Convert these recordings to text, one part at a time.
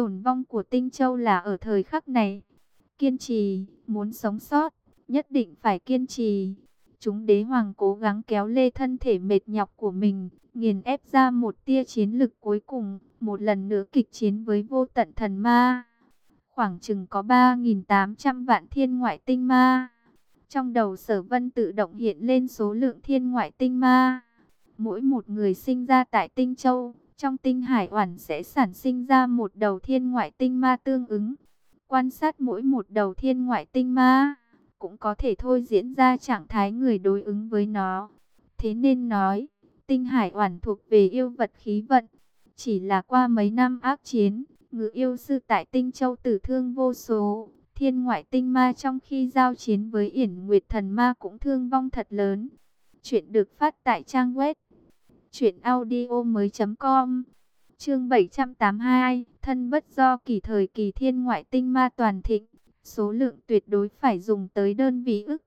tổn vong của Tinh Châu là ở thời khắc này. Kiên trì, muốn sống sót, nhất định phải kiên trì. Chúng đế hoàng cố gắng kéo lê thân thể mệt nhọc của mình, nghiền ép ra một tia chiến lực cuối cùng, một lần nữa kịch chiến với vô tận thần ma. Khoảng chừng có 3.800 vạn thiên ngoại tinh ma. Trong đầu sở vân tự động hiện lên số lượng thiên ngoại tinh ma. Mỗi một người sinh ra tại tinh châu, trong tinh hải oản sẽ sản sinh ra một đầu thiên ngoại tinh ma tương ứng. Quan sát mỗi một đầu thiên ngoại tinh ma, cũng có thể thôi diễn ra trạng thái người đối ứng với nó. Thế nên nói, tinh hải oản thuộc về yêu vật khí vận. Chỉ là qua mấy năm ác chiến, ngự yêu sư tại tinh châu tử thương vô số. Thiên ngoại tinh ma trong khi giao chiến với yển nguyệt thần ma cũng thương vong thật lớn. Chuyện được phát tại trang web Chuyện audio mới com. Chương 782 Thân bất do kỳ thời kỳ thiên ngoại tinh ma toàn thịnh. Số lượng tuyệt đối phải dùng tới đơn vị ức.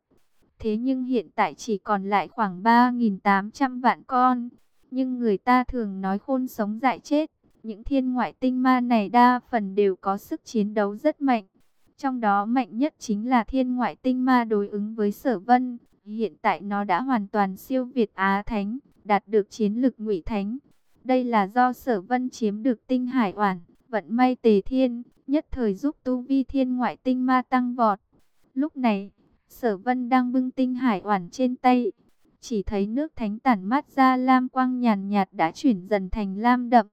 Thế nhưng hiện tại chỉ còn lại khoảng 3.800 vạn con. Nhưng người ta thường nói khôn sống dại chết. Những thiên ngoại tinh ma này đa phần đều có sức chiến đấu rất mạnh. Trong đó mạnh nhất chính là thiên ngoại tinh ma đối ứng với sở vân. Hiện tại nó đã hoàn toàn siêu việt Á Thánh đạt được chiến lực ngụy thánh. Đây là do sở vân chiếm được tinh hải oản, vận may tề thiên, nhất thời giúp tu vi thiên ngoại tinh ma tăng vọt. Lúc này, sở vân đang bưng tinh hải oản trên tay, chỉ thấy nước thánh tản mát ra lam quang nhàn nhạt đã chuyển dần thành lam đậm.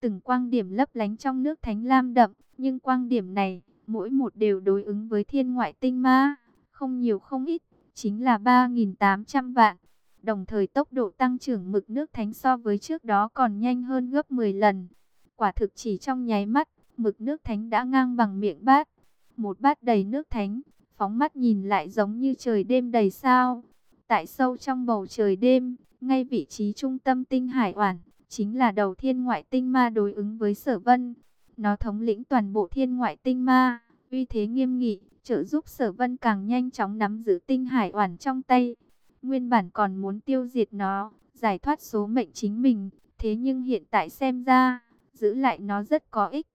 Từng quang điểm lấp lánh trong nước thánh lam đậm, nhưng quang điểm này, mỗi một đều đối ứng với thiên ngoại tinh ma, không nhiều không ít, chính là 3.800 vạn. Đồng thời tốc độ tăng trưởng mực nước thánh so với trước đó còn nhanh hơn gấp 10 lần. Quả thực chỉ trong nháy mắt, mực nước thánh đã ngang bằng miệng bát. Một bát đầy nước thánh, phóng mắt nhìn lại giống như trời đêm đầy sao. Tại sâu trong bầu trời đêm, ngay vị trí trung tâm tinh hải oản, chính là đầu thiên ngoại tinh ma đối ứng với sở vân. Nó thống lĩnh toàn bộ thiên ngoại tinh ma, uy thế nghiêm nghị, trợ giúp sở vân càng nhanh chóng nắm giữ tinh hải oản trong tay. Nguyên bản còn muốn tiêu diệt nó, giải thoát số mệnh chính mình, thế nhưng hiện tại xem ra, giữ lại nó rất có ích.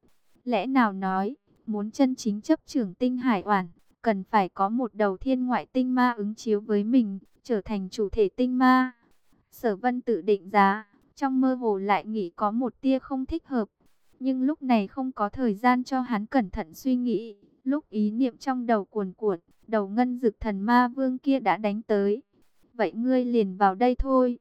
Lẽ nào nói, muốn chân chính chấp trưởng tinh hải oản, cần phải có một đầu thiên ngoại tinh ma ứng chiếu với mình, trở thành chủ thể tinh ma. Sở vân tự định giá, trong mơ hồ lại nghĩ có một tia không thích hợp. Nhưng lúc này không có thời gian cho hắn cẩn thận suy nghĩ. Lúc ý niệm trong đầu cuồn cuộn, đầu ngân dực thần ma vương kia đã đánh tới vậy ngươi liền vào đây thôi.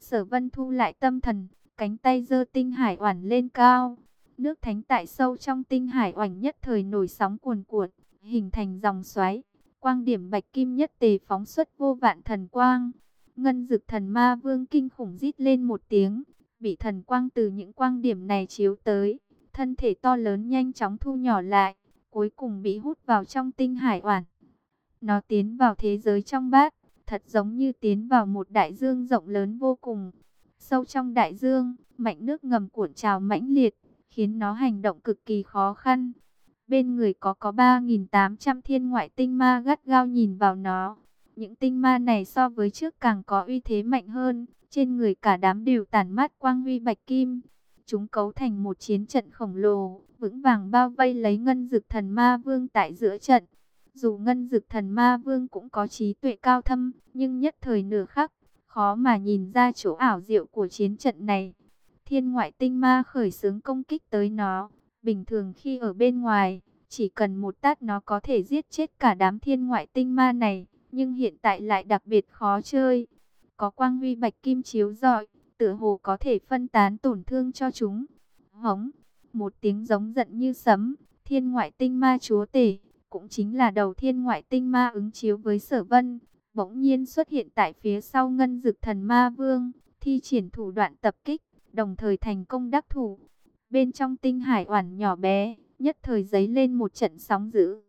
Sở vân thu lại tâm thần, cánh tay giơ tinh hải oản lên cao. Nước thánh tại sâu trong tinh hải oản nhất thời nổi sóng cuồn cuộn, hình thành dòng xoáy. Quang điểm bạch kim nhất tề phóng xuất vô vạn thần quang. Ngân dực thần ma vương kinh khủng rít lên một tiếng, bị thần quang từ những quang điểm này chiếu tới. Thân thể to lớn nhanh chóng thu nhỏ lại, cuối cùng bị hút vào trong tinh hải oản. Nó tiến vào thế giới trong bát, thật giống như tiến vào một đại dương rộng lớn vô cùng. Sâu trong đại dương, mạnh nước ngầm cuộn trào mãnh liệt, khiến nó hành động cực kỳ khó khăn. Bên người có có 3.800 thiên ngoại tinh ma gắt gao nhìn vào nó. Những tinh ma này so với trước càng có uy thế mạnh hơn, trên người cả đám đều tản mát quang huy bạch kim. Chúng cấu thành một chiến trận khổng lồ, vững vàng bao vây lấy ngân dực thần ma vương tại giữa trận. Dù ngân dực thần ma vương cũng có trí tuệ cao thâm, nhưng nhất thời nửa khắc, khó mà nhìn ra chỗ ảo diệu của chiến trận này. Thiên ngoại tinh ma khởi xướng công kích tới nó. Bình thường khi ở bên ngoài, chỉ cần một tát nó có thể giết chết cả đám thiên ngoại tinh ma này. Nhưng hiện tại lại đặc biệt khó chơi. Có quang huy bạch kim chiếu rọi, tựa hồ có thể phân tán tổn thương cho chúng. Hống, một tiếng giống giận như sấm, thiên ngoại tinh ma chúa tể cũng chính là đầu thiên ngoại tinh ma ứng chiếu với sở vân, bỗng nhiên xuất hiện tại phía sau ngân dực thần ma vương, thi triển thủ đoạn tập kích, đồng thời thành công đắc thủ. Bên trong tinh hải oản nhỏ bé, nhất thời giấy lên một trận sóng dữ.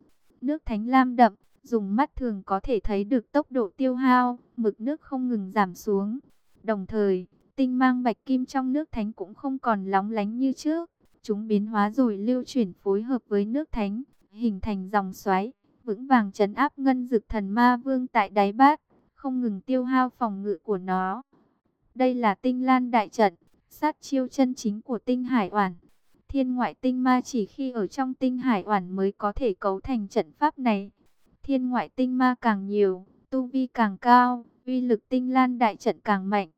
Nước thánh lam đậm, dùng mắt thường có thể thấy được tốc độ tiêu hao, mực nước không ngừng giảm xuống. Đồng thời, tinh mang bạch kim trong nước thánh cũng không còn lóng lánh như trước. Chúng biến hóa rồi lưu chuyển phối hợp với nước thánh, hình thành dòng xoáy, vững vàng chấn áp ngân dực thần ma vương tại đáy bát, không ngừng tiêu hao phòng ngự của nó. Đây là tinh lan đại trận, sát chiêu chân chính của tinh hải oản. Thiên ngoại tinh ma chỉ khi ở trong tinh hải oản mới có thể cấu thành trận pháp này. Thiên ngoại tinh ma càng nhiều, tu vi càng cao, uy lực tinh lan đại trận càng mạnh.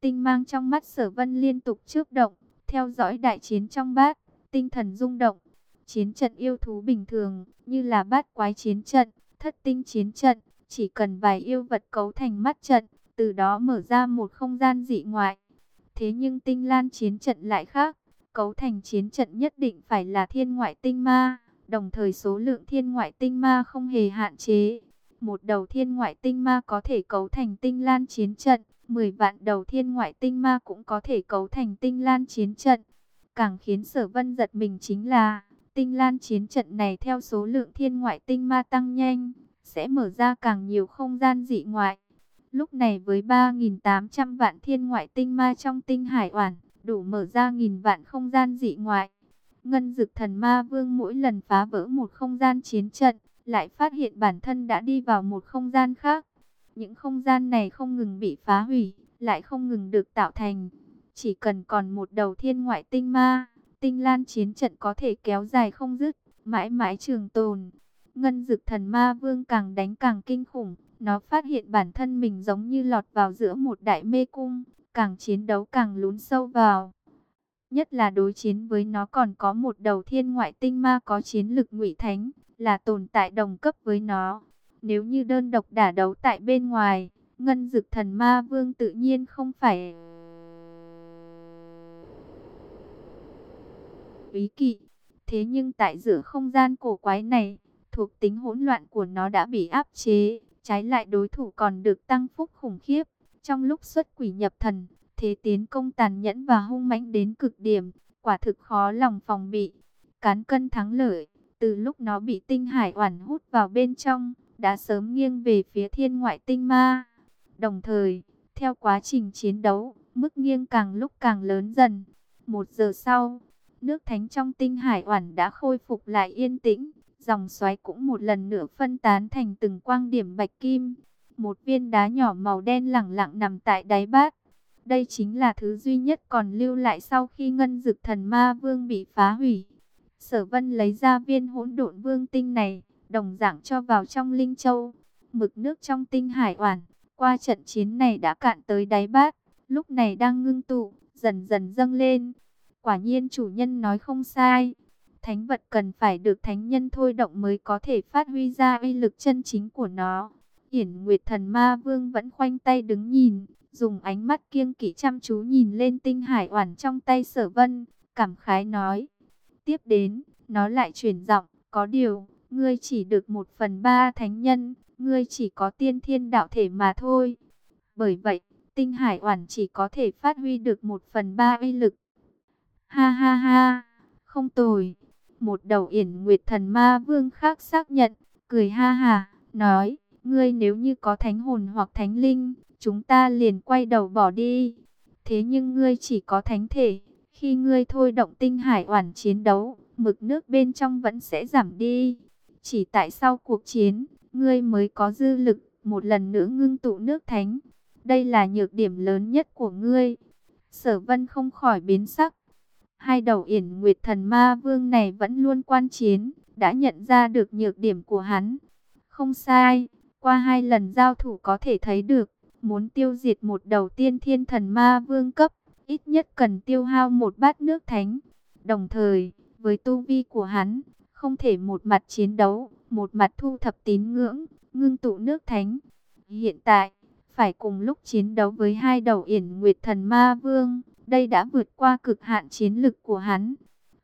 Tinh mang trong mắt sở vân liên tục chớp động, theo dõi đại chiến trong bát, tinh thần rung động. Chiến trận yêu thú bình thường, như là bát quái chiến trận, thất tinh chiến trận, chỉ cần vài yêu vật cấu thành mắt trận, từ đó mở ra một không gian dị ngoại. Thế nhưng tinh lan chiến trận lại khác, cấu thành chiến trận nhất định phải là thiên ngoại tinh ma, đồng thời số lượng thiên ngoại tinh ma không hề hạn chế. Một đầu thiên ngoại tinh ma có thể cấu thành tinh lan chiến trận, 10 vạn đầu thiên ngoại tinh ma cũng có thể cấu thành tinh lan chiến trận. Càng khiến sở vân giật mình chính là, tinh lan chiến trận này theo số lượng thiên ngoại tinh ma tăng nhanh, sẽ mở ra càng nhiều không gian dị ngoại. Lúc này với 3.800 vạn thiên ngoại tinh ma trong tinh hải oản, đủ mở ra nghìn vạn không gian dị ngoại. Ngân dực thần ma vương mỗi lần phá vỡ một không gian chiến trận, lại phát hiện bản thân đã đi vào một không gian khác. Những không gian này không ngừng bị phá hủy, lại không ngừng được tạo thành. Chỉ cần còn một đầu thiên ngoại tinh ma, tinh lan chiến trận có thể kéo dài không dứt, mãi mãi trường tồn. Ngân dực thần ma vương càng đánh càng kinh khủng, nó phát hiện bản thân mình giống như lọt vào giữa một đại mê cung, càng chiến đấu càng lún sâu vào. Nhất là đối chiến với nó còn có một đầu thiên ngoại tinh ma có chiến lực ngụy thánh, là tồn tại đồng cấp với nó. Nếu như đơn độc đả đấu tại bên ngoài, ngân dực thần ma vương tự nhiên không phải... Ý kỵ. Thế nhưng tại giữa không gian cổ quái này, thuộc tính hỗn loạn của nó đã bị áp chế, trái lại đối thủ còn được tăng phúc khủng khiếp. Trong lúc xuất quỷ nhập thần, thế tiến công tàn nhẫn và hung mãnh đến cực điểm, quả thực khó lòng phòng bị. Cán cân thắng lợi, từ lúc nó bị tinh hải oản hút vào bên trong, đã sớm nghiêng về phía thiên ngoại tinh ma. Đồng thời, theo quá trình chiến đấu, mức nghiêng càng lúc càng lớn dần. Một giờ sau, nước thánh trong tinh hải oản đã khôi phục lại yên tĩnh. Dòng xoáy cũng một lần nữa phân tán thành từng quang điểm bạch kim. Một viên đá nhỏ màu đen lẳng lặng nằm tại đáy bát. Đây chính là thứ duy nhất còn lưu lại sau khi ngân dực thần ma vương bị phá hủy. Sở vân lấy ra viên hỗn độn vương tinh này, đồng dạng cho vào trong linh châu. Mực nước trong tinh hải oản, qua trận chiến này đã cạn tới đáy bát, lúc này đang ngưng tụ, dần dần dâng lên. Quả nhiên chủ nhân nói không sai. Thánh vật cần phải được thánh nhân thôi động mới có thể phát huy ra uy lực chân chính của nó. hiển Nguyệt Thần Ma Vương vẫn khoanh tay đứng nhìn, dùng ánh mắt kiêng kỵ chăm chú nhìn lên tinh hải oản trong tay sở vân, cảm khái nói. Tiếp đến, nó lại chuyển giọng, có điều, ngươi chỉ được một phần ba thánh nhân, ngươi chỉ có tiên thiên đạo thể mà thôi. Bởi vậy, tinh hải oản chỉ có thể phát huy được một phần ba uy lực. Ha ha ha, không tồi. Một đầu yển nguyệt thần ma vương khác xác nhận, cười ha ha, nói, ngươi nếu như có thánh hồn hoặc thánh linh, chúng ta liền quay đầu bỏ đi. Thế nhưng ngươi chỉ có thánh thể, khi ngươi thôi động tinh hải oản chiến đấu, mực nước bên trong vẫn sẽ giảm đi. Chỉ tại sau cuộc chiến, ngươi mới có dư lực, một lần nữa ngưng tụ nước thánh. Đây là nhược điểm lớn nhất của ngươi. Sở vân không khỏi biến sắc. Hai đầu yển nguyệt thần ma vương này vẫn luôn quan chiến, đã nhận ra được nhược điểm của hắn. Không sai, qua hai lần giao thủ có thể thấy được, muốn tiêu diệt một đầu tiên thiên thần ma vương cấp, ít nhất cần tiêu hao một bát nước thánh. Đồng thời, với tu vi của hắn, không thể một mặt chiến đấu, một mặt thu thập tín ngưỡng, ngưng tụ nước thánh. Hiện tại, phải cùng lúc chiến đấu với hai đầu yển nguyệt thần ma vương, đây đã vượt qua cực hạn chiến lực của hắn.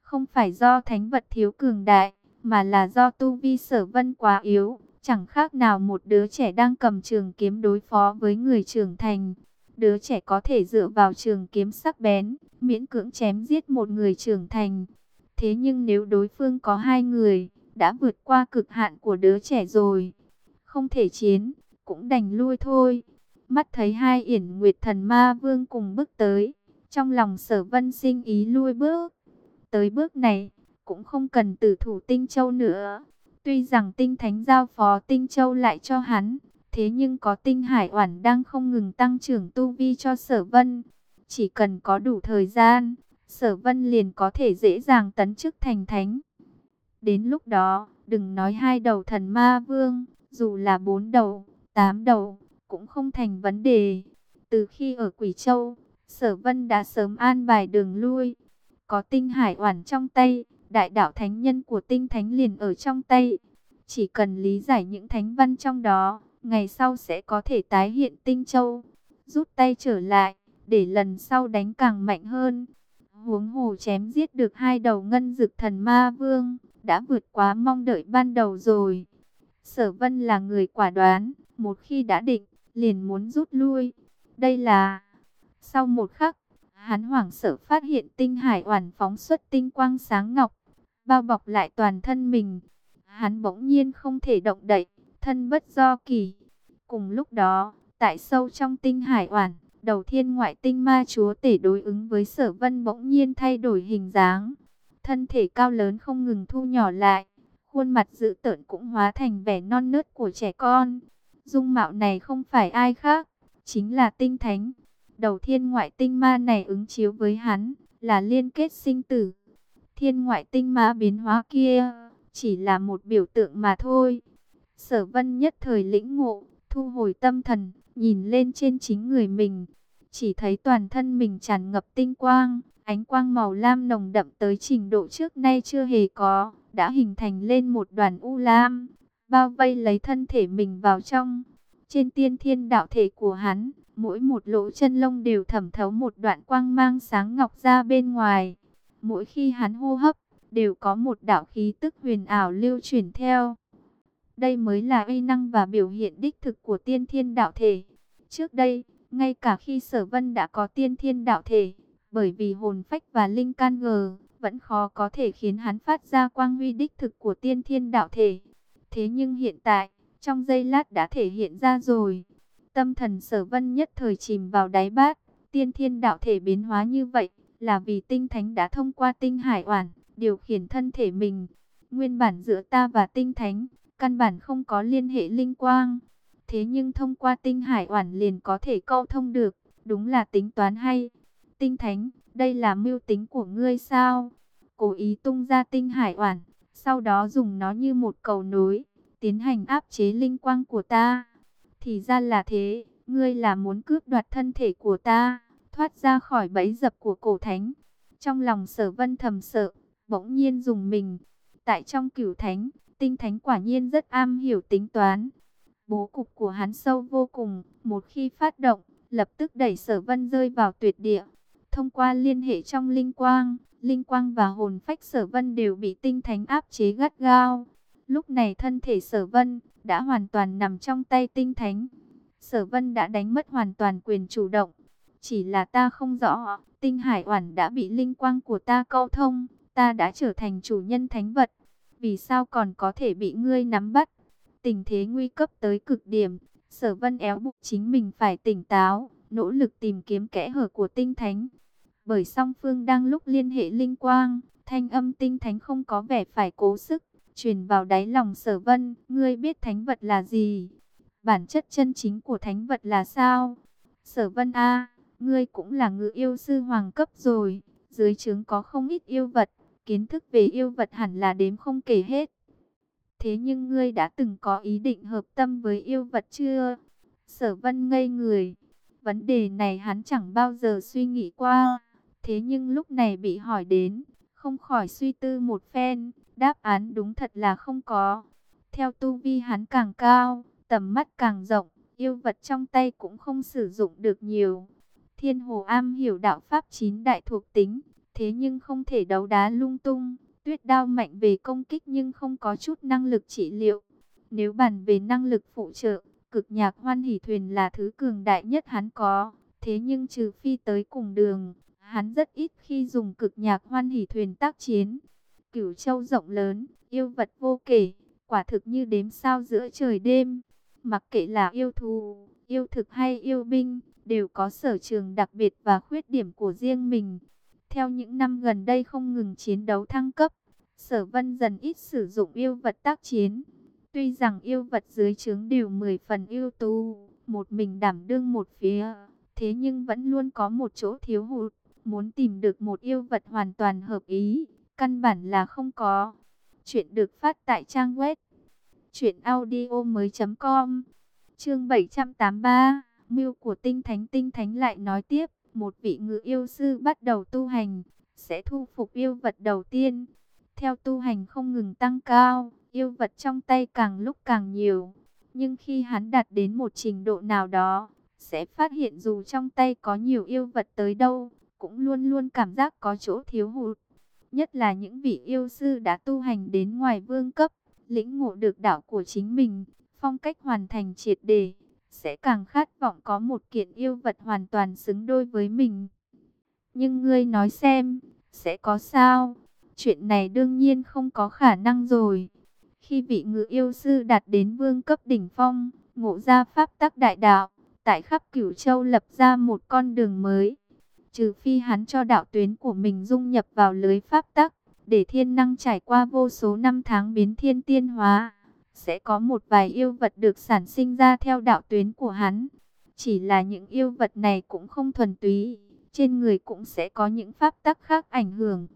Không phải do thánh vật thiếu cường đại, mà là do tu vi sở vân quá yếu. Chẳng khác nào một đứa trẻ đang cầm trường kiếm đối phó với người trưởng thành. Đứa trẻ có thể dựa vào trường kiếm sắc bén, miễn cưỡng chém giết một người trưởng thành. Thế nhưng nếu đối phương có hai người, đã vượt qua cực hạn của đứa trẻ rồi. Không thể chiến, cũng đành lui thôi. Mắt thấy hai yển nguyệt thần ma vương cùng bước tới. Trong lòng sở vân sinh ý lui bước. Tới bước này, cũng không cần tử thủ tinh châu nữa. Tuy rằng tinh thánh giao phó tinh châu lại cho hắn, thế nhưng có tinh hải oản đang không ngừng tăng trưởng tu vi cho sở vân. Chỉ cần có đủ thời gian, Sở Vân liền có thể dễ dàng tấn chức thành thánh. Đến lúc đó, đừng nói hai đầu thần ma vương, dù là bốn đầu, tám đầu, cũng không thành vấn đề. Từ khi ở Quỷ Châu, Sở Vân đã sớm an bài đường lui. Có tinh hải oản trong tay, đại đạo thánh nhân của tinh thánh liền ở trong tay. Chỉ cần lý giải những thánh văn trong đó, ngày sau sẽ có thể tái hiện tinh châu. Rút tay trở lại, để lần sau đánh càng mạnh hơn. Huống hồ chém giết được hai đầu ngân dực thần ma vương, đã vượt quá mong đợi ban đầu rồi. Sở vân là người quả đoán, một khi đã định, liền muốn rút lui. Đây là... Sau một khắc, hắn hoảng sợ phát hiện tinh hải oản phóng xuất tinh quang sáng ngọc, bao bọc lại toàn thân mình. Hắn bỗng nhiên không thể động đậy, thân bất do kỳ. Cùng lúc đó, tại sâu trong tinh hải oản, đầu thiên ngoại tinh ma chúa tể đối ứng với sở vân bỗng nhiên thay đổi hình dáng. Thân thể cao lớn không ngừng thu nhỏ lại, khuôn mặt dữ tợn cũng hóa thành vẻ non nớt của trẻ con. Dung mạo này không phải ai khác, chính là tinh thánh. Đầu thiên ngoại tinh ma này ứng chiếu với hắn, là liên kết sinh tử. Thiên ngoại tinh ma biến hóa kia, chỉ là một biểu tượng mà thôi. Sở vân nhất thời lĩnh ngộ, thu hồi tâm thần, nhìn lên trên chính người mình. Chỉ thấy toàn thân mình tràn ngập tinh quang, ánh quang màu lam nồng đậm tới trình độ trước nay chưa hề có, đã hình thành lên một đoàn u lam, bao vây lấy thân thể mình vào trong. Trên tiên thiên đạo thể của hắn, mỗi một lỗ chân lông đều thẩm thấu một đoạn quang mang sáng ngọc ra bên ngoài. Mỗi khi hắn hô hấp, đều có một đạo khí tức huyền ảo lưu chuyển theo. Đây mới là uy năng và biểu hiện đích thực của tiên thiên đạo thể. Trước đây, ngay cả khi sở vân đã có tiên thiên đạo thể, bởi vì hồn phách và linh can ngờ, vẫn khó có thể khiến hắn phát ra quang huy đích thực của tiên thiên đạo thể. Thế nhưng hiện tại, trong giây lát đã thể hiện ra rồi. Tâm thần sở vân nhất thời chìm vào đáy bát, tiên thiên đạo thể biến hóa như vậy, là vì tinh thánh đã thông qua tinh hải oản, điều khiển thân thể mình. Nguyên bản giữa ta và tinh thánh, căn bản không có liên hệ linh quang. Thế nhưng thông qua tinh hải oản liền có thể câu thông được, đúng là tính toán hay. Tinh thánh, đây là mưu tính của ngươi sao? Cố ý tung ra tinh hải oản, sau đó dùng nó như một cầu nối, tiến hành áp chế linh quang của ta. Thì ra là thế, ngươi là muốn cướp đoạt thân thể của ta, thoát ra khỏi bẫy dập của cổ thánh. Trong lòng sở vân thầm sợ, bỗng nhiên dùng mình. Tại trong cửu thánh, tinh thánh quả nhiên rất am hiểu tính toán. Bố cục của hắn sâu vô cùng, một khi phát động, lập tức đẩy sở vân rơi vào tuyệt địa. Thông qua liên hệ trong linh quang, linh quang và hồn phách sở vân đều bị tinh thánh áp chế gắt gao. Lúc này thân thể sở vân đã hoàn toàn nằm trong tay tinh thánh. Sở vân đã đánh mất hoàn toàn quyền chủ động. Chỉ là ta không rõ, tinh hải oản đã bị linh quang của ta câu thông, ta đã trở thành chủ nhân thánh vật. Vì sao còn có thể bị ngươi nắm bắt? Tình thế nguy cấp tới cực điểm, sở vân éo bụng chính mình phải tỉnh táo, nỗ lực tìm kiếm kẽ hở của tinh thánh. Bởi song phương đang lúc liên hệ linh quang, thanh âm tinh thánh không có vẻ phải cố sức, truyền vào đáy lòng sở vân, ngươi biết thánh vật là gì? Bản chất chân chính của thánh vật là sao? Sở vân A, ngươi cũng là ngự yêu sư hoàng cấp rồi, dưới trướng có không ít yêu vật, kiến thức về yêu vật hẳn là đếm không kể hết. Thế nhưng ngươi đã từng có ý định hợp tâm với yêu vật chưa? Sở vân ngây người. Vấn đề này hắn chẳng bao giờ suy nghĩ qua. Thế nhưng lúc này bị hỏi đến, không khỏi suy tư một phen. Đáp án đúng thật là không có. Theo tu vi hắn càng cao, tầm mắt càng rộng, yêu vật trong tay cũng không sử dụng được nhiều. Thiên Hồ Am hiểu đạo pháp chín đại thuộc tính, thế nhưng không thể đấu đá lung tung. Tuyết đao mạnh về công kích nhưng không có chút năng lực trị liệu. Nếu bàn về năng lực phụ trợ, cực nhạc hoan hỷ thuyền là thứ cường đại nhất hắn có. Thế nhưng trừ phi tới cùng đường, hắn rất ít khi dùng cực nhạc hoan hỷ thuyền tác chiến. Cửu châu rộng lớn, yêu vật vô kể, quả thực như đếm sao giữa trời đêm. Mặc kệ là yêu thù, yêu thực hay yêu binh, đều có sở trường đặc biệt và khuyết điểm của riêng mình. Theo những năm gần đây không ngừng chiến đấu thăng cấp, sở vân dần ít sử dụng yêu vật tác chiến. Tuy rằng yêu vật dưới trướng đều 10 phần yêu tu, một mình đảm đương một phía, thế nhưng vẫn luôn có một chỗ thiếu hụt. Muốn tìm được một yêu vật hoàn toàn hợp ý, căn bản là không có. Chuyện được phát tại trang web truyệnaudiomoi.com. Chương 783, mưu của Tinh Thánh Tinh Thánh lại nói tiếp, một vị ngự yêu sư bắt đầu tu hành, sẽ thu phục yêu vật đầu tiên. Theo tu hành không ngừng tăng cao, yêu vật trong tay càng lúc càng nhiều. Nhưng khi hắn đạt đến một trình độ nào đó, sẽ phát hiện dù trong tay có nhiều yêu vật tới đâu, cũng luôn luôn cảm giác có chỗ thiếu hụt. Nhất là những vị yêu sư đã tu hành đến ngoài vương cấp, lĩnh ngộ được đạo của chính mình, phong cách hoàn thành triệt đề, sẽ càng khát vọng có một kiện yêu vật hoàn toàn xứng đôi với mình. Nhưng ngươi nói xem, sẽ có sao? Chuyện này đương nhiên không có khả năng rồi. Khi vị ngự yêu sư đạt đến vương cấp đỉnh phong, ngộ ra pháp tắc đại đạo, tại khắp cửu châu lập ra một con đường mới. Trừ phi hắn cho đạo tuyến của mình dung nhập vào lưới pháp tắc, để thiên năng trải qua vô số năm tháng biến thiên tiên hóa, sẽ có một vài yêu vật được sản sinh ra theo đạo tuyến của hắn. Chỉ là những yêu vật này cũng không thuần túy, trên người cũng sẽ có những pháp tắc khác ảnh hưởng.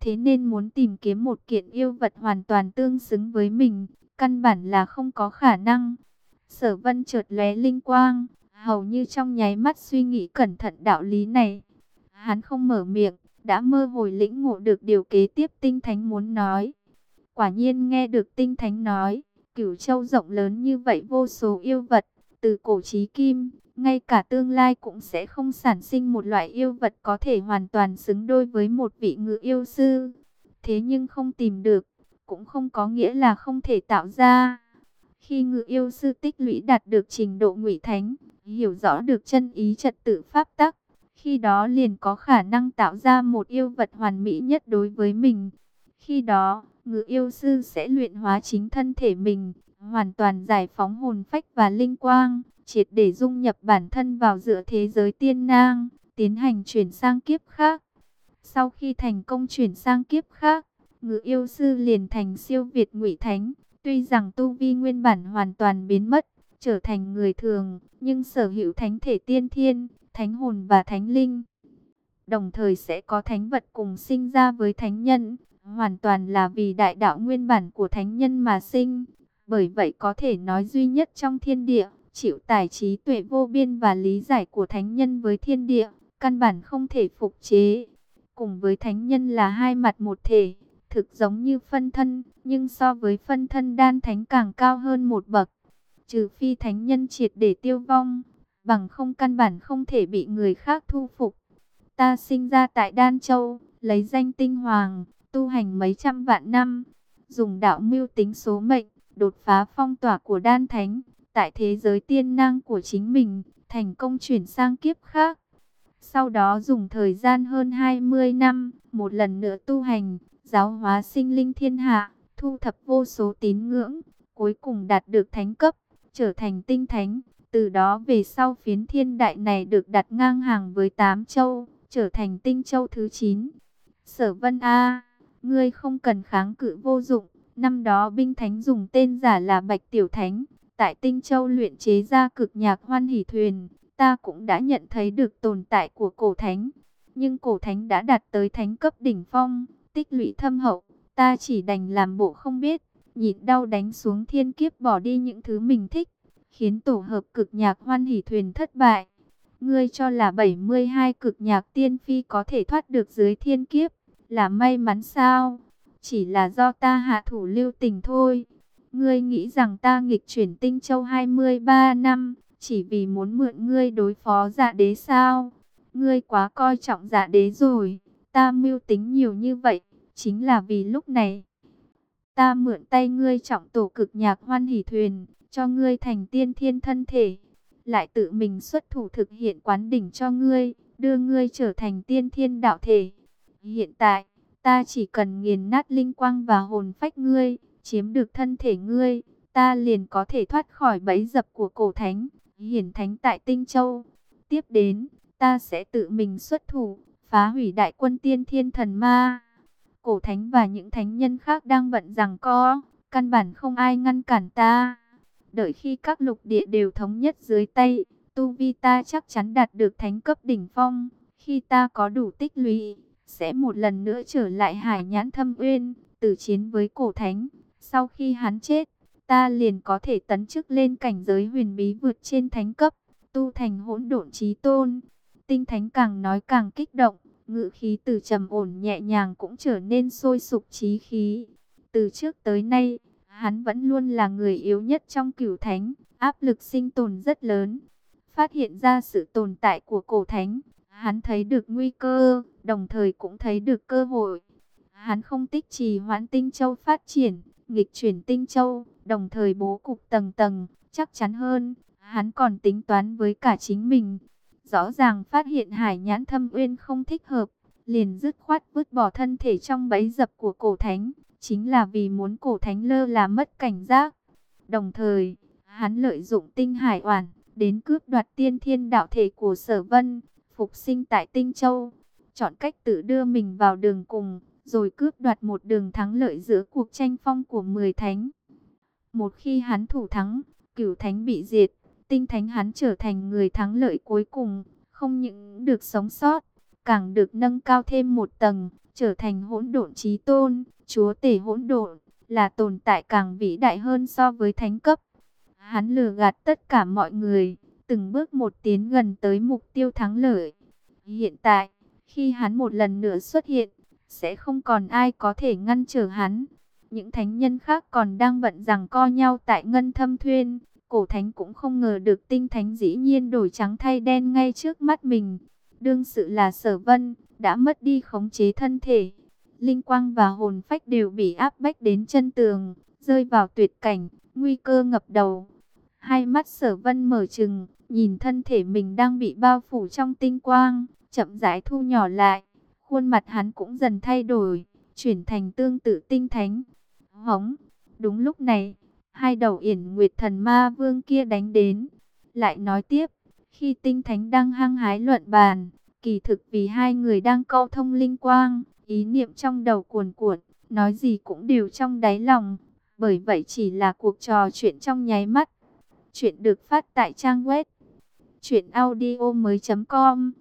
Thế nên muốn tìm kiếm một kiện yêu vật hoàn toàn tương xứng với mình, căn bản là không có khả năng. Sở vân chợt lóe linh quang, hầu như trong nháy mắt suy nghĩ cẩn thận đạo lý này. Hắn không mở miệng, đã mơ hồi lĩnh ngộ được điều kế tiếp tinh thánh muốn nói. Quả nhiên nghe được tinh thánh nói, cửu châu rộng lớn như vậy vô số yêu vật, từ cổ chí kim, ngay cả tương lai cũng sẽ không sản sinh một loại yêu vật có thể hoàn toàn xứng đôi với một vị ngự yêu sư. Thế nhưng không tìm được, cũng không có nghĩa là không thể tạo ra. Khi ngự yêu sư tích lũy đạt được trình độ ngụy thánh, hiểu rõ được chân ý trật tự pháp tắc, khi đó liền có khả năng tạo ra một yêu vật hoàn mỹ nhất đối với mình. Khi đó, ngự yêu sư sẽ luyện hóa chính thân thể mình, hoàn toàn giải phóng hồn phách và linh quang, triệt để dung nhập bản thân vào giữa thế giới tiên nang, tiến hành chuyển sang kiếp khác. Sau khi thành công chuyển sang kiếp khác, ngự yêu sư liền thành siêu việt ngụy thánh, tuy rằng tu vi nguyên bản hoàn toàn biến mất, trở thành người thường, nhưng sở hữu thánh thể tiên thiên, thánh hồn và thánh linh. Đồng thời sẽ có thánh vật cùng sinh ra với thánh nhân, hoàn toàn là vì đại đạo nguyên bản của thánh nhân mà sinh. Bởi vậy có thể nói duy nhất trong thiên địa, chịu tài trí tuệ vô biên và lý giải của thánh nhân với thiên địa, căn bản không thể phục chế. Cùng với thánh nhân là hai mặt một thể, thực giống như phân thân, nhưng so với phân thân đan thánh càng cao hơn một bậc. Trừ phi thánh nhân triệt để tiêu vong, bằng không căn bản không thể bị người khác thu phục. Ta sinh ra tại Đan Châu, lấy danh tinh hoàng, tu hành mấy trăm vạn năm, dùng đạo mưu tính số mệnh, đột phá phong tỏa của Đan Thánh, tại thế giới tiên năng của chính mình, thành công chuyển sang kiếp khác. Sau đó dùng thời gian hơn 20 năm, một lần nữa tu hành, giáo hóa sinh linh thiên hạ, thu thập vô số tín ngưỡng, cuối cùng đạt được thánh cấp, trở thành tinh thánh. Từ đó về sau phiến thiên đại này được đặt ngang hàng với tám châu, trở thành tinh châu thứ 9. Sở Vân A, ngươi không cần kháng cự vô dụng, năm đó binh thánh dùng tên giả là Bạch Tiểu Thánh, tại tinh châu luyện chế ra cực nhạc hoan hỷ thuyền, ta cũng đã nhận thấy được tồn tại của cổ thánh. Nhưng cổ thánh đã đạt tới thánh cấp đỉnh phong, tích lũy thâm hậu, ta chỉ đành làm bộ không biết, nhịn đau đánh xuống thiên kiếp bỏ đi những thứ mình thích khiến tổ hợp cực nhạc hoan hỷ thuyền thất bại. Ngươi cho là 72 cực nhạc tiên phi có thể thoát được dưới thiên kiếp, là may mắn sao? Chỉ là do ta hạ thủ lưu tình thôi. Ngươi nghĩ rằng ta nghịch chuyển tinh châu 23 năm, chỉ vì muốn mượn ngươi đối phó dạ đế sao? Ngươi quá coi trọng dạ đế rồi, ta mưu tính nhiều như vậy, chính là vì lúc này. Ta mượn tay ngươi trọng tổ cực nhạc hoan hỷ thuyền, cho ngươi thành tiên thiên thân thể, lại tự mình xuất thủ thực hiện quán đỉnh cho ngươi, đưa ngươi trở thành tiên thiên đạo thể. Hiện tại, ta chỉ cần nghiền nát linh quang và hồn phách ngươi, chiếm được thân thể ngươi, ta liền có thể thoát khỏi bẫy dập của cổ thánh, hiển thánh tại Tinh Châu. Tiếp đến, ta sẽ tự mình xuất thủ, phá hủy đại quân tiên thiên thần ma. Cổ thánh và những thánh nhân khác đang bận rằng co, căn bản không ai ngăn cản ta. Đợi khi các lục địa đều thống nhất dưới tay, Tu Vi ta chắc chắn đạt được thánh cấp đỉnh phong. Khi ta có đủ tích lũy, sẽ một lần nữa trở lại hải nhãn thâm uyên, tử chiến với cổ thánh. Sau khi hắn chết, ta liền có thể tấn chức lên cảnh giới huyền bí vượt trên thánh cấp, tu thành hỗn độn trí tôn. Tinh thánh càng nói càng kích động, ngự khí từ trầm ổn nhẹ nhàng cũng trở nên sôi sục trí khí. Từ trước tới nay, hắn vẫn luôn là người yếu nhất trong cửu thánh, áp lực sinh tồn rất lớn. Phát hiện ra sự tồn tại của cổ thánh, hắn thấy được nguy cơ, đồng thời cũng thấy được cơ hội. Hắn không tích trì hoãn tinh châu phát triển, nghịch chuyển tinh châu, đồng thời bố cục tầng tầng, chắc chắn hơn, hắn còn tính toán với cả chính mình. Rõ ràng phát hiện hải nhãn thâm uyên không thích hợp, liền dứt khoát vứt bỏ thân thể trong bẫy dập của cổ thánh, chính là vì muốn cổ thánh lơ là mất cảnh giác. Đồng thời, hắn lợi dụng tinh hải oản, đến cướp đoạt tiên thiên đạo thể của sở vân, phục sinh tại tinh châu, chọn cách tự đưa mình vào đường cùng, rồi cướp đoạt một đường thắng lợi giữa cuộc tranh phong của 10 thánh. Một khi hắn thủ thắng, cửu thánh bị diệt, tinh thánh hắn trở thành người thắng lợi cuối cùng, không những được sống sót, càng được nâng cao thêm một tầng, trở thành hỗn độn trí tôn, chúa tể hỗn độn, là tồn tại càng vĩ đại hơn so với thánh cấp. Hắn lừa gạt tất cả mọi người, từng bước một tiến gần tới mục tiêu thắng lợi. Hiện tại, khi hắn một lần nữa xuất hiện, sẽ không còn ai có thể ngăn trở hắn. Những thánh nhân khác còn đang bận rằng co nhau tại ngân thâm thuyên. Cổ thánh cũng không ngờ được tinh thánh dĩ nhiên đổi trắng thay đen ngay trước mắt mình. Đương sự là sở vân, đã mất đi khống chế thân thể. Linh quang và hồn phách đều bị áp bách đến chân tường, rơi vào tuyệt cảnh, nguy cơ ngập đầu. Hai mắt sở vân mở trừng, nhìn thân thể mình đang bị bao phủ trong tinh quang, chậm rãi thu nhỏ lại. Khuôn mặt hắn cũng dần thay đổi, chuyển thành tương tự tinh thánh. Hống, đúng lúc này, hai đầu yển nguyệt thần ma vương kia đánh đến. Lại nói tiếp, khi tinh thánh đang hăng hái luận bàn, kỳ thực vì hai người đang câu thông linh quang, ý niệm trong đầu cuồn cuộn, nói gì cũng đều trong đáy lòng. Bởi vậy chỉ là cuộc trò chuyện trong nháy mắt. Chuyện được phát tại trang web truyệnaudiomoi.com.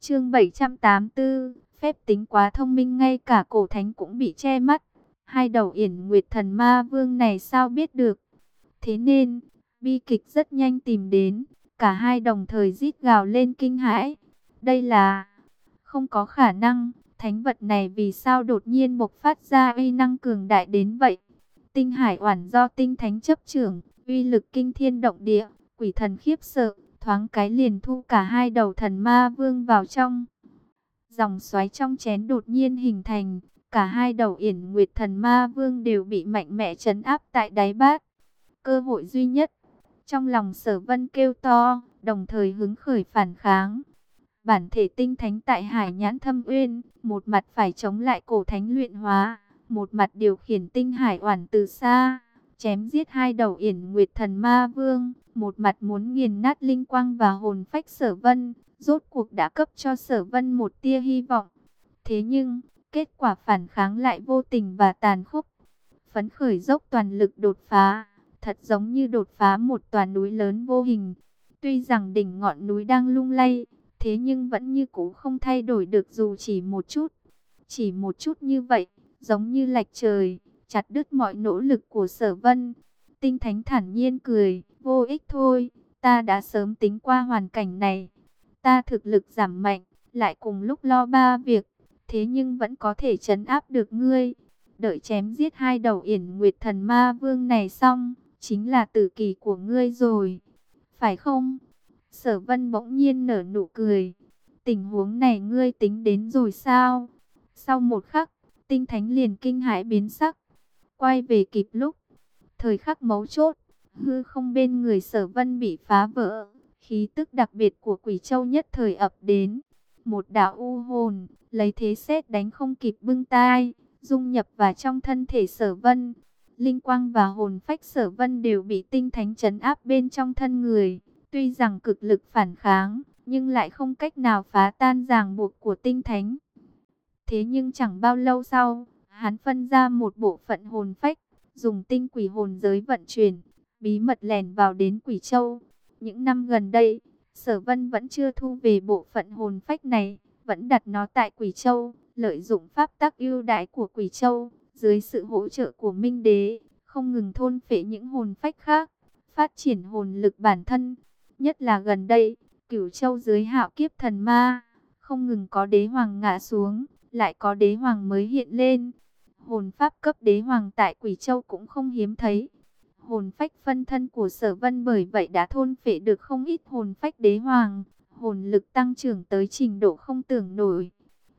Chương 784, phép tính quá thông minh ngay cả cổ thánh cũng bị che mắt. Hai đầu yển nguyệt thần ma vương này sao biết được? Thế nên, bi kịch rất nhanh tìm đến, cả hai đồng thời rít gào lên kinh hãi. Đây là không có khả năng, thánh vật này vì sao đột nhiên bộc phát ra uy năng cường đại đến vậy? Tinh hải oản do tinh thánh chấp trưởng, uy lực kinh thiên động địa, quỷ thần khiếp sợ, thoáng cái liền thu cả hai đầu thần ma vương vào trong. Dòng xoáy trong chén đột nhiên hình thành, cả hai đầu yển nguyệt thần ma vương đều bị mạnh mẽ chấn áp tại đáy bát. Cơ hội duy nhất, trong lòng sở vân kêu to, đồng thời hứng khởi phản kháng. Bản thể tinh thánh tại hải nhãn thâm uyên, một mặt phải chống lại cổ thánh luyện hóa, một mặt điều khiển tinh hải oản từ xa chém giết hai đầu yển nguyệt thần ma vương, một mặt muốn nghiền nát linh quang và hồn phách sở vân, rốt cuộc đã cấp cho sở vân một tia hy vọng. Thế nhưng, kết quả phản kháng lại vô tình và tàn khốc. Phấn khởi dốc toàn lực đột phá, thật giống như đột phá một tòa núi lớn vô hình. Tuy rằng đỉnh ngọn núi đang lung lay, thế nhưng vẫn như cũ không thay đổi được dù chỉ một chút. Chỉ một chút như vậy, giống như lạch trời, chặt đứt mọi nỗ lực của sở vân. Tinh thánh thản nhiên cười, vô ích thôi, ta đã sớm tính qua hoàn cảnh này. Ta thực lực giảm mạnh, lại cùng lúc lo ba việc, thế nhưng vẫn có thể chấn áp được ngươi. Đợi chém giết hai đầu yển nguyệt thần ma vương này xong, chính là tử kỳ của ngươi rồi. Phải không? Sở vân bỗng nhiên nở nụ cười. Tình huống này ngươi tính đến rồi sao? Sau một khắc, tinh thánh liền kinh hãi biến sắc. Quay về kịp lúc, thời khắc mấu chốt, hư không bên người sở vân bị phá vỡ, khí tức đặc biệt của quỷ châu nhất thời ập đến. Một đạo u hồn, lấy thế xét đánh không kịp bưng tai, dung nhập vào trong thân thể sở vân. Linh quang và hồn phách sở vân đều bị tinh thánh chấn áp bên trong thân người. Tuy rằng cực lực phản kháng, nhưng lại không cách nào phá tan ràng buộc của tinh thánh. Thế nhưng chẳng bao lâu sau, hắn phân ra một bộ phận hồn phách, dùng tinh quỷ hồn giới vận chuyển, bí mật lèn vào đến quỷ châu. Những năm gần đây, sở vân vẫn chưa thu về bộ phận hồn phách này, vẫn đặt nó tại Quỷ Châu, lợi dụng pháp tắc ưu đãi của Quỷ Châu, dưới sự hỗ trợ của Minh Đế, không ngừng thôn phệ những hồn phách khác, phát triển hồn lực bản thân. Nhất là gần đây, Cửu Châu dưới hạo kiếp thần ma, không ngừng có đế hoàng ngã xuống, lại có đế hoàng mới hiện lên. Hồn pháp cấp đế hoàng tại Quỷ Châu cũng không hiếm thấy. Hồn phách phân thân của sở vân bởi vậy đã thôn phệ được không ít hồn phách đế hoàng, hồn lực tăng trưởng tới trình độ không tưởng nổi.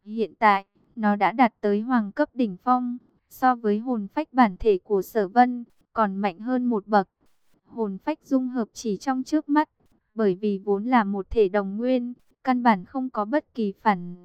Hiện tại, nó đã đạt tới hoàng cấp đỉnh phong, so với hồn phách bản thể của sở vân, còn mạnh hơn một bậc. Hồn phách dung hợp chỉ trong trước mắt, bởi vì vốn là một thể đồng nguyên, căn bản không có bất kỳ phản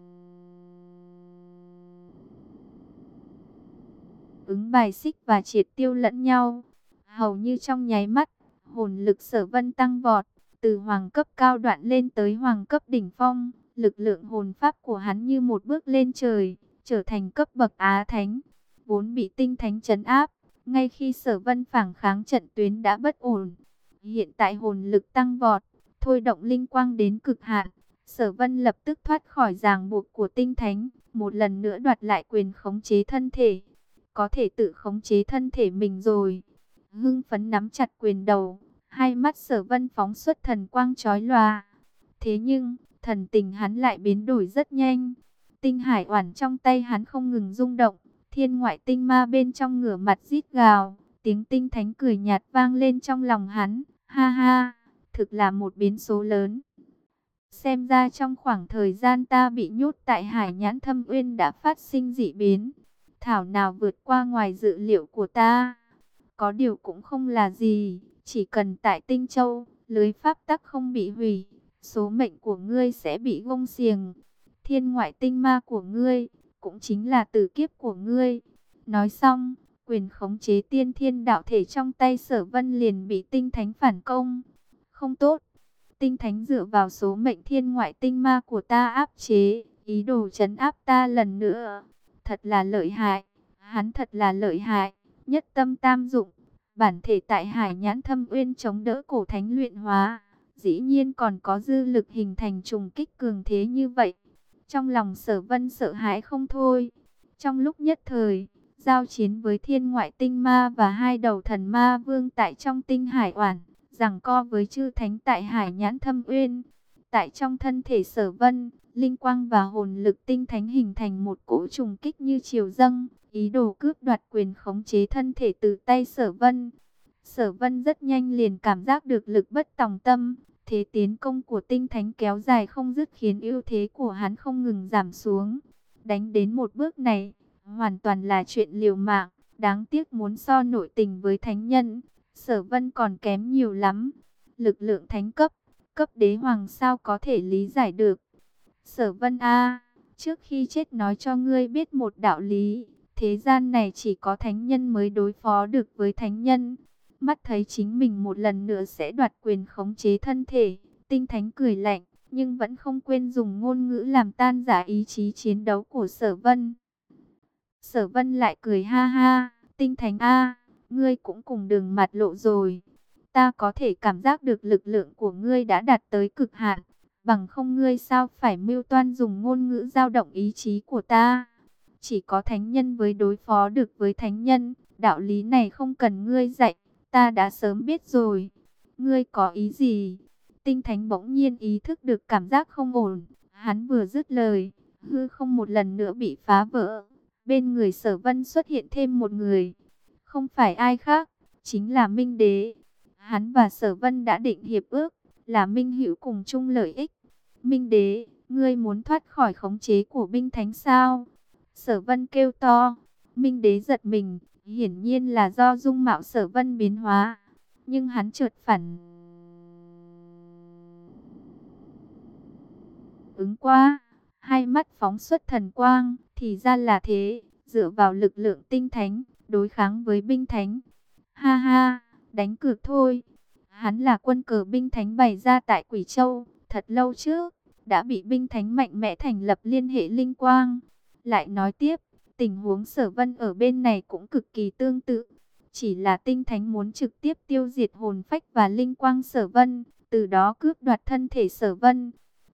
ứng bài xích và triệt tiêu lẫn nhau. Hầu như trong nháy mắt, hồn lực sở vân tăng vọt, từ hoàng cấp cao đoạn lên tới hoàng cấp đỉnh phong, lực lượng hồn pháp của hắn như một bước lên trời, trở thành cấp bậc Á Thánh, vốn bị tinh thánh chấn áp, ngay khi sở vân phản kháng trận tuyến đã bất ổn. Hiện tại hồn lực tăng vọt, thôi động linh quang đến cực hạn, sở vân lập tức thoát khỏi ràng buộc của tinh thánh, một lần nữa đoạt lại quyền khống chế thân thể. Có thể tự khống chế thân thể mình rồi. Hưng phấn nắm chặt quyền đầu, hai mắt sở vân phóng xuất thần quang chói lòa. Thế nhưng, thần tình hắn lại biến đổi rất nhanh. Tinh hải oản trong tay hắn không ngừng rung động, thiên ngoại tinh ma bên trong ngửa mặt rít gào, tiếng tinh thánh cười nhạt vang lên trong lòng hắn, ha ha, thực là một biến số lớn. Xem ra trong khoảng thời gian ta bị nhốt tại hải nhãn thâm uyên đã phát sinh dị biến, thảo nào vượt qua ngoài dự liệu của ta. Có điều cũng không là gì, chỉ cần tại Tinh Châu, lưới pháp tắc không bị hủy, số mệnh của ngươi sẽ bị gông xiềng. Thiên ngoại tinh ma của ngươi, cũng chính là tử kiếp của ngươi. Nói xong, quyền khống chế tiên thiên đạo thể trong tay sở vân liền bị tinh thánh phản công. Không tốt, tinh thánh dựa vào số mệnh thiên ngoại tinh ma của ta áp chế, ý đồ chấn áp ta lần nữa. Thật là lợi hại, hắn thật là lợi hại, nhất tâm tam dụng, bản thể tại hải nhãn thâm uyên chống đỡ cổ thánh luyện hóa, dĩ nhiên còn có dư lực hình thành trùng kích cường thế như vậy. Trong lòng sở vân sợ hãi không thôi. Trong lúc nhất thời, giao chiến với thiên ngoại tinh ma và hai đầu thần ma vương tại trong tinh hải oản, rằng co với chư thánh tại hải nhãn thâm uyên. Tại trong thân thể sở vân, linh quang và hồn lực tinh thánh hình thành một cỗ trùng kích như chiều dâng, ý đồ cướp đoạt quyền khống chế thân thể từ tay sở vân. Sở vân rất nhanh liền cảm giác được lực bất tòng tâm, thế tiến công của tinh thánh kéo dài không dứt khiến ưu thế của hắn không ngừng giảm xuống. Đánh đến một bước này, hoàn toàn là chuyện liều mạng, đáng tiếc muốn so nội tình với thánh nhân, sở vân còn kém nhiều lắm. Lực lượng thánh cấp, cấp đế hoàng sao có thể lý giải được. Sở vân A, trước khi chết nói cho ngươi biết một đạo lý, thế gian này chỉ có thánh nhân mới đối phó được với thánh nhân. Mắt thấy chính mình một lần nữa sẽ đoạt quyền khống chế thân thể, tinh thánh cười lạnh, nhưng vẫn không quên dùng ngôn ngữ làm tan giả ý chí chiến đấu của sở vân. Sở vân lại cười ha ha, tinh thánh A, ngươi cũng cùng đường mặt lộ rồi. Ta có thể cảm giác được lực lượng của ngươi đã đạt tới cực hạn, bằng không ngươi sao phải mưu toan dùng ngôn ngữ dao động ý chí của ta. Chỉ có thánh nhân với đối phó được với thánh nhân, đạo lý này không cần ngươi dạy. Ta đã sớm biết rồi. Ngươi có ý gì? Tinh thánh bỗng nhiên ý thức được cảm giác không ổn. Hắn vừa dứt lời, hư không một lần nữa bị phá vỡ. Bên người sở vân xuất hiện thêm một người. Không phải ai khác, chính là Minh Đế. Hắn và sở vân đã định hiệp ước, là Minh Hữu cùng chung lợi ích. Minh Đế, ngươi muốn thoát khỏi khống chế của binh thánh sao? Sở vân kêu to. Minh Đế giật mình, Hiển nhiên là do dung mạo sở vân biến hóa. Nhưng hắn chợt phản. Ứng qua, hai mắt phóng xuất thần quang, thì ra là thế, dựa vào lực lượng tinh thánh, đối kháng với binh thánh. Ha ha, đánh cược thôi. Hắn là quân cờ binh thánh bày ra tại Quỷ Châu, thật lâu trước, đã bị binh thánh mạnh mẽ thành lập liên hệ linh quang. Lại nói tiếp, Tình huống sở vân ở bên này cũng cực kỳ tương tự. Chỉ là tinh thánh muốn trực tiếp tiêu diệt hồn phách và linh quang sở vân, từ đó cướp đoạt thân thể sở vân.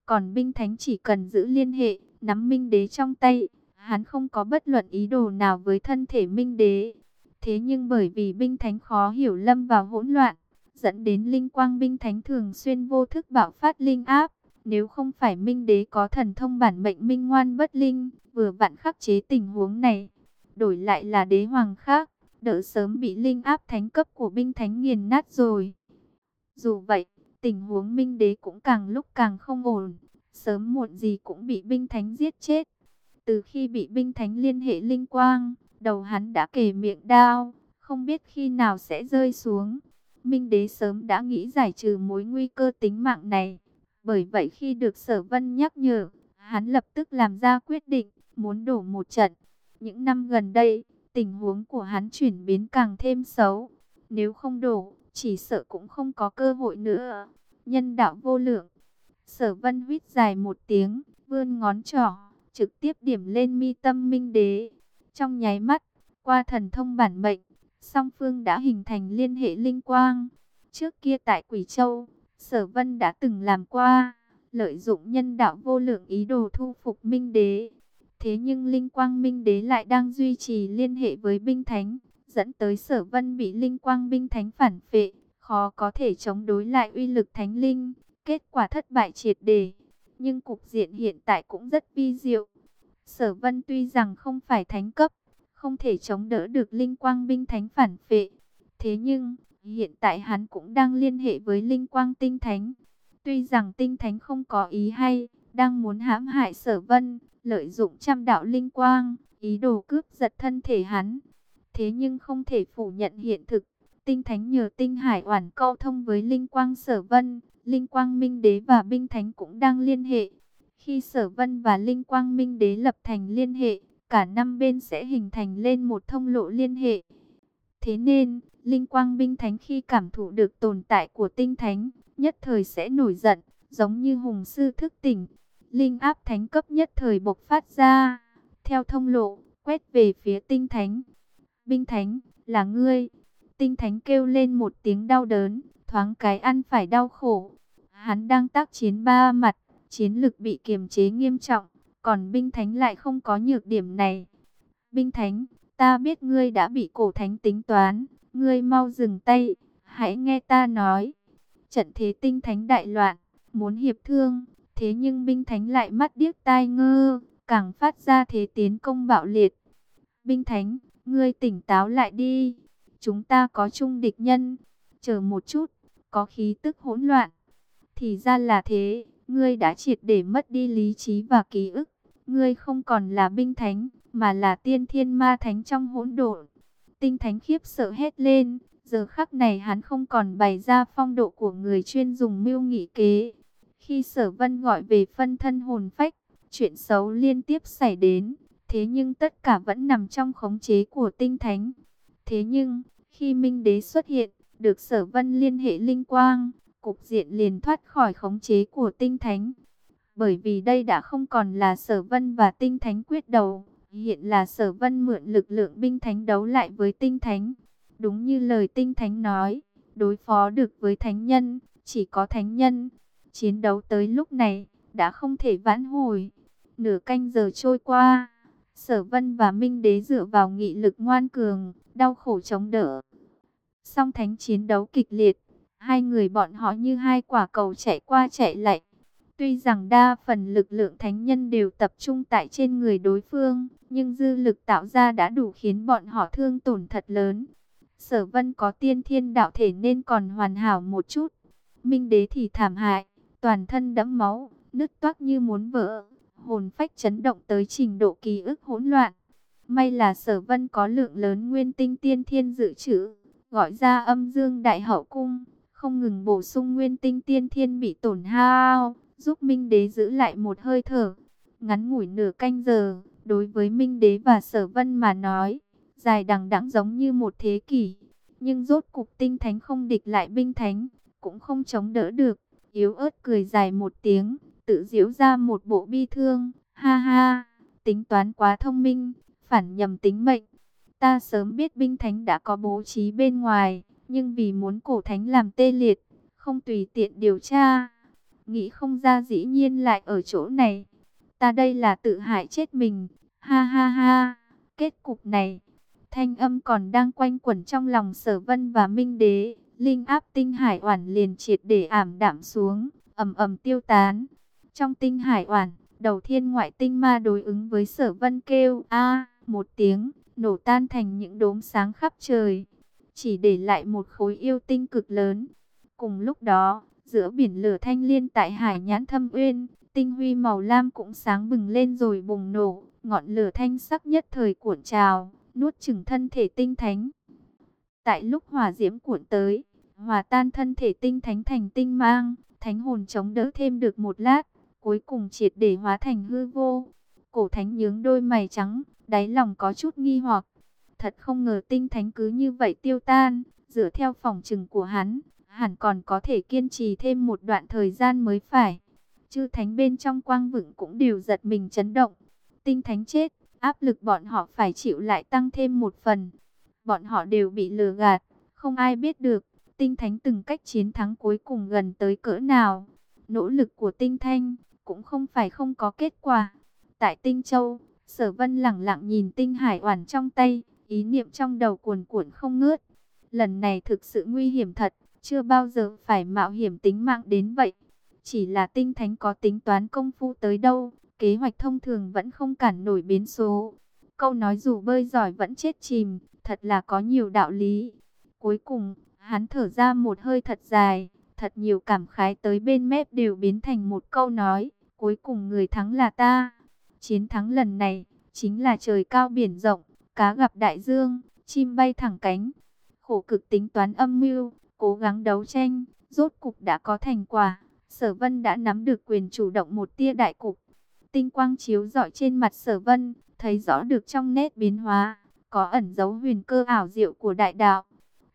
Còn binh thánh chỉ cần giữ liên hệ, nắm minh đế trong tay, hắn không có bất luận ý đồ nào với thân thể minh đế. Thế nhưng bởi vì binh thánh khó hiểu lâm vào hỗn loạn, dẫn đến linh quang binh thánh thường xuyên vô thức bạo phát linh áp. Nếu không phải minh đế có thần thông bản mệnh minh ngoan bất linh, vừa vặn khắc chế tình huống này, đổi lại là đế hoàng khác, đỡ sớm bị linh áp thánh cấp của binh thánh nghiền nát rồi. Dù vậy, tình huống minh đế cũng càng lúc càng không ổn, sớm muộn gì cũng bị binh thánh giết chết. Từ khi bị binh thánh liên hệ linh quang, đầu hắn đã kề miệng đao, không biết khi nào sẽ rơi xuống. Minh đế sớm đã nghĩ giải trừ mối nguy cơ tính mạng này. Bởi vậy khi được sở vân nhắc nhở, hắn lập tức làm ra quyết định, muốn đổ một trận. Những năm gần đây, tình huống của hắn chuyển biến càng thêm xấu. Nếu không đổ, chỉ sợ cũng không có cơ hội nữa. Nhân đạo vô lượng. Sở vân huyết dài một tiếng, vươn ngón trỏ, trực tiếp điểm lên mi tâm minh đế. Trong nháy mắt, qua thần thông bản mệnh, song phương đã hình thành liên hệ linh quang. Trước kia tại Quỷ Châu, Sở Vân đã từng làm qua, lợi dụng nhân đạo vô lượng ý đồ thu phục Minh Đế. Thế nhưng Linh Quang Minh Đế lại đang duy trì liên hệ với binh thánh, dẫn tới Sở Vân bị Linh Quang binh thánh phản phệ, khó có thể chống đối lại uy lực thánh linh, kết quả thất bại triệt để. Nhưng cục diện hiện tại cũng rất vi diệu. Sở Vân tuy rằng không phải thánh cấp, không thể chống đỡ được Linh Quang binh thánh phản phệ, thế nhưng Hiện tại hắn cũng đang liên hệ với linh quang tinh thánh. Tuy rằng tinh thánh không có ý hay, đang muốn hãm hại sở vân, lợi dụng trăm đạo linh quang, ý đồ cướp giật thân thể hắn. Thế nhưng không thể phủ nhận hiện thực, tinh thánh nhờ tinh hải oản câu thông với linh quang sở vân, linh quang minh đế và binh thánh cũng đang liên hệ. Khi sở vân và linh quang minh đế lập thành liên hệ, cả năm bên sẽ hình thành lên một thông lộ liên hệ. Thế nên, Linh quang binh thánh khi cảm thụ được tồn tại của tinh thánh, nhất thời sẽ nổi giận, giống như hùng sư thức tỉnh. Linh áp thánh cấp nhất thời bộc phát ra, theo thông lộ, quét về phía tinh thánh. Binh thánh, là ngươi. Tinh thánh kêu lên một tiếng đau đớn, thoáng cái ăn phải đau khổ. Hắn đang tác chiến ba mặt, chiến lực bị kiềm chế nghiêm trọng, còn binh thánh lại không có nhược điểm này. Binh thánh, ta biết ngươi đã bị cổ thánh tính toán, ngươi mau dừng tay, hãy nghe ta nói. Trận thế tinh thánh đại loạn, muốn hiệp thương, thế nhưng binh thánh lại mắt điếc tai ngơ, càng phát ra thế tiến công bạo liệt. Binh thánh, ngươi tỉnh táo lại đi, chúng ta có chung địch nhân, chờ một chút, có khí tức hỗn loạn. Thì ra là thế, ngươi đã triệt để mất đi lý trí và ký ức, ngươi không còn là binh thánh, mà là tiên thiên ma thánh trong hỗn độn. Tinh Thánh khiếp sợ hét lên, giờ khắc này hắn không còn bày ra phong độ của người chuyên dùng mưu nghị kế. Khi sở vân gọi về phân thân hồn phách, chuyện xấu liên tiếp xảy đến, thế nhưng tất cả vẫn nằm trong khống chế của tinh thánh. Thế nhưng, khi Minh Đế xuất hiện, được sở vân liên hệ linh quang, cục diện liền thoát khỏi khống chế của tinh thánh. Bởi vì đây đã không còn là sở vân và tinh thánh quyết đầu, Hiện là sở vân mượn lực lượng binh thánh đấu lại với tinh thánh. Đúng như lời tinh thánh nói, đối phó được với thánh nhân, chỉ có thánh nhân. Chiến đấu tới lúc này, đã không thể vãn hồi. Nửa canh giờ trôi qua, sở vân và minh đế dựa vào nghị lực ngoan cường, đau khổ chống đỡ. Song thánh chiến đấu kịch liệt, hai người bọn họ như hai quả cầu chạy qua chạy lại. Tuy rằng đa phần lực lượng thánh nhân đều tập trung tại trên người đối phương, nhưng dư lực tạo ra đã đủ khiến bọn họ thương tổn thật lớn. Sở vân có tiên thiên đạo thể nên còn hoàn hảo một chút. Minh đế thì thảm hại, toàn thân đẫm máu, nứt toác như muốn vỡ, hồn phách chấn động tới trình độ ký ức hỗn loạn. May là sở vân có lượng lớn nguyên tinh tiên thiên dự trữ, gọi ra âm dương đại hậu cung, không ngừng bổ sung nguyên tinh tiên thiên bị tổn hao, giúp Minh đế giữ lại một hơi thở. Ngắn ngủi nửa canh giờ, đối với Minh đế và sở vân mà nói, dài đằng đẵng giống như một thế kỷ. Nhưng rốt cục tinh thánh không địch lại binh thánh, cũng không chống đỡ được. Yếu ớt cười dài một tiếng, tự diễu ra một bộ bi thương. Ha ha, tính toán quá thông minh, phản nhầm tính mệnh. Ta sớm biết binh thánh đã có bố trí bên ngoài, nhưng vì muốn cổ thánh làm tê liệt, không tùy tiện điều tra nghĩ không ra dĩ nhiên lại ở chỗ này. Ta đây là tự hại chết mình, ha ha ha, kết cục này. Thanh âm còn đang quanh quẩn trong lòng sở vân và minh đế, linh áp tinh hải oản liền triệt để ảm đạm xuống, ầm ầm tiêu tán. Trong tinh hải oản, đầu thiên ngoại tinh ma đối ứng với sở vân kêu a một tiếng, nổ tan thành những đốm sáng khắp trời, chỉ để lại một khối yêu tinh cực lớn. Cùng lúc đó, giữa biển lửa thanh liên tại hải nhãn thâm uyên, tinh huy màu lam cũng sáng bừng lên rồi bùng nổ, ngọn lửa thanh sắc nhất thời cuộn trào, nuốt chừng thân thể tinh thánh. Tại lúc hỏa diễm cuộn tới, hòa tan thân thể tinh thánh thành tinh mang, thánh hồn chống đỡ thêm được một lát, cuối cùng triệt để hóa thành hư vô. Cổ thánh nhướng đôi mày trắng, đáy lòng có chút nghi hoặc. Thật không ngờ tinh thánh cứ như vậy tiêu tan, dựa theo phòng trừng của hắn, hẳn còn có thể kiên trì thêm một đoạn thời gian mới phải. Chư thánh bên trong quang vựng cũng đều giật mình chấn động. Tinh thánh chết, áp lực bọn họ phải chịu lại tăng thêm một phần. Bọn họ đều bị lừa gạt, không ai biết được tinh thánh từng cách chiến thắng cuối cùng gần tới cỡ nào. Nỗ lực của tinh thanh cũng không phải không có kết quả. Tại tinh châu, sở vân lặng lặng nhìn tinh hải oản trong tay, ý niệm trong đầu cuồn cuộn không ngớt. Lần này thực sự nguy hiểm thật, chưa bao giờ phải mạo hiểm tính mạng đến vậy. Chỉ là tinh thánh có tính toán công phu tới đâu, kế hoạch thông thường vẫn không cản nổi biến số. Câu nói dù bơi giỏi vẫn chết chìm, thật là có nhiều đạo lý. Cuối cùng, hắn thở ra một hơi thật dài, thật nhiều cảm khái tới bên mép đều biến thành một câu nói, cuối cùng người thắng là ta. Chiến thắng lần này, chính là trời cao biển rộng, cá gặp đại dương, chim bay thẳng cánh. Khổ cực tính toán âm mưu, cố gắng đấu tranh, rốt cục đã có thành quả. Sở Vân đã nắm được quyền chủ động một tia đại cục. Tinh quang chiếu rọi trên mặt Sở Vân, thấy rõ được trong nét biến hóa, có ẩn dấu huyền cơ ảo diệu của đại đạo.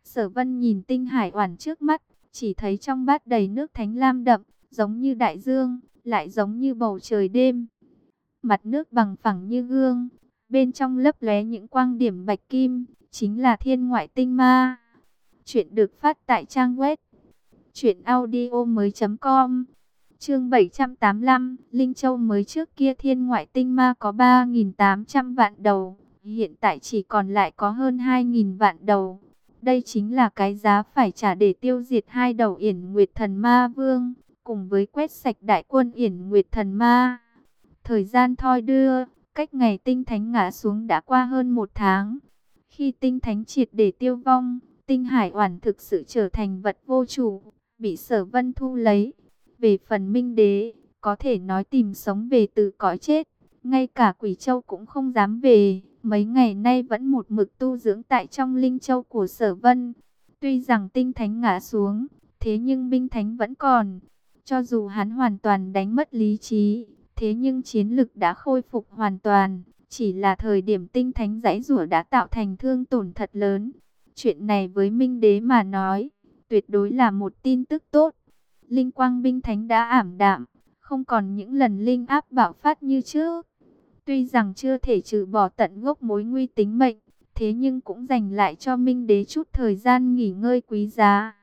Sở Vân nhìn tinh hải oản trước mắt, chỉ thấy trong bát đầy nước thánh lam đậm, giống như đại dương, lại giống như bầu trời đêm. Mặt nước bằng phẳng như gương, bên trong lấp lóe những quang điểm bạch kim, chính là thiên ngoại tinh ma. Chuyện được phát tại trang web truyệnaudiomoi.com. Chương 785, Linh Châu mới trước kia thiên ngoại tinh ma có 3800 vạn đầu, hiện tại chỉ còn lại có hơn 2000 vạn đầu. Đây chính là cái giá phải trả để tiêu diệt hai đầu Yển Nguyệt Thần Ma Vương, cùng với quét sạch đại quân Yển Nguyệt Thần Ma. Thời gian thoi đưa, cách ngày tinh thánh ngã xuống đã qua hơn một tháng. Khi tinh thánh triệt để tiêu vong, tinh hải oản thực sự trở thành vật vô chủ, bị sở vân thu lấy. Về phần minh đế, có thể nói tìm sống về từ cõi chết, ngay cả quỷ châu cũng không dám về mấy ngày nay vẫn một mực tu dưỡng tại trong linh châu của sở vân. Tuy rằng tinh thánh ngã xuống, thế nhưng binh thánh vẫn còn. Cho dù hắn hoàn toàn đánh mất lý trí, thế nhưng chiến lực đã khôi phục hoàn toàn. Chỉ là thời điểm tinh thánh giãy rủa đã tạo thành thương tổn thật lớn. Chuyện này với Minh Đế mà nói, tuyệt đối là một tin tức tốt. Linh quang binh thánh đã ảm đạm, không còn những lần linh áp bạo phát như trước. Tuy rằng chưa thể trừ bỏ tận gốc mối nguy tính mệnh, thế nhưng cũng dành lại cho Minh Đế chút thời gian nghỉ ngơi quý giá.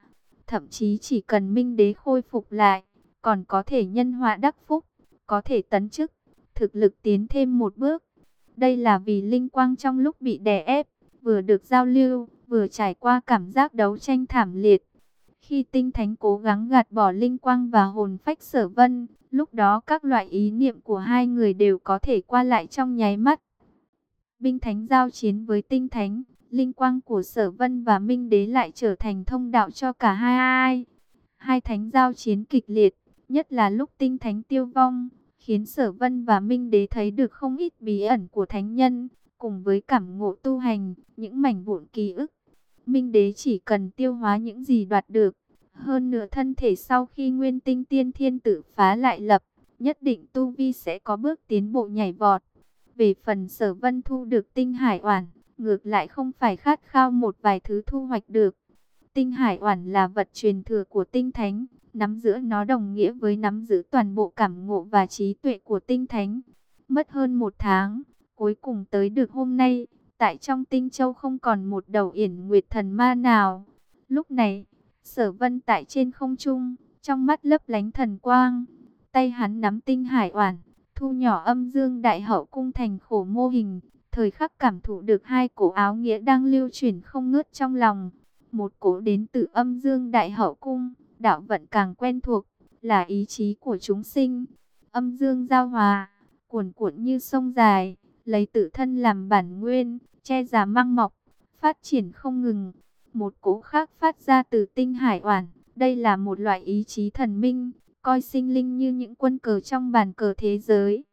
Thậm chí chỉ cần Minh Đế khôi phục lại, còn có thể nhân họa đắc phúc, có thể tấn chức, thực lực tiến thêm một bước. Đây là vì linh quang trong lúc bị đè ép, vừa được giao lưu, vừa trải qua cảm giác đấu tranh thảm liệt. Khi tinh thánh cố gắng gạt bỏ linh quang và hồn phách sở vân, lúc đó các loại ý niệm của hai người đều có thể qua lại trong nháy mắt. Binh thánh giao chiến với tinh thánh, linh quang của sở vân và minh đế lại trở thành thông đạo cho cả hai ai. Hai thánh giao chiến kịch liệt, nhất là lúc tinh thánh tiêu vong, khiến sở vân và minh đế thấy được không ít bí ẩn của thánh nhân, cùng với cảm ngộ tu hành, những mảnh vụn ký ức Minh đế chỉ cần tiêu hóa những gì đoạt được. Hơn nửa thân thể sau khi nguyên tinh tiên thiên tử phá lại lập, nhất định tu vi sẽ có bước tiến bộ nhảy vọt. Về phần sở vân thu được tinh hải oản, ngược lại không phải khát khao một vài thứ thu hoạch được. Tinh hải oản là vật truyền thừa của tinh thánh, nắm giữ nó đồng nghĩa với nắm giữ toàn bộ cảm ngộ và trí tuệ của tinh thánh. Mất hơn một tháng, cuối cùng tới được hôm nay, Tại trong tinh châu không còn một đầu yển nguyệt thần ma nào. Lúc này, sở vân tại trên không trung, trong mắt lấp lánh thần quang. Tay hắn nắm tinh hải oản, thu nhỏ âm dương đại hậu cung thành khổ mô hình, thời khắc cảm thụ được hai cổ áo nghĩa đang lưu chuyển không ngớt trong lòng. Một cổ đến từ âm dương đại hậu cung, đạo vận càng quen thuộc, là ý chí của chúng sinh. Âm dương giao hòa, cuồn cuộn như sông dài, lấy tự thân làm bản nguyên, che giả măng mọc, phát triển không ngừng. Một cỗ khác phát ra từ tinh hải oản, đây là một loại ý chí thần minh, coi sinh linh như những quân cờ trong bàn cờ thế giới.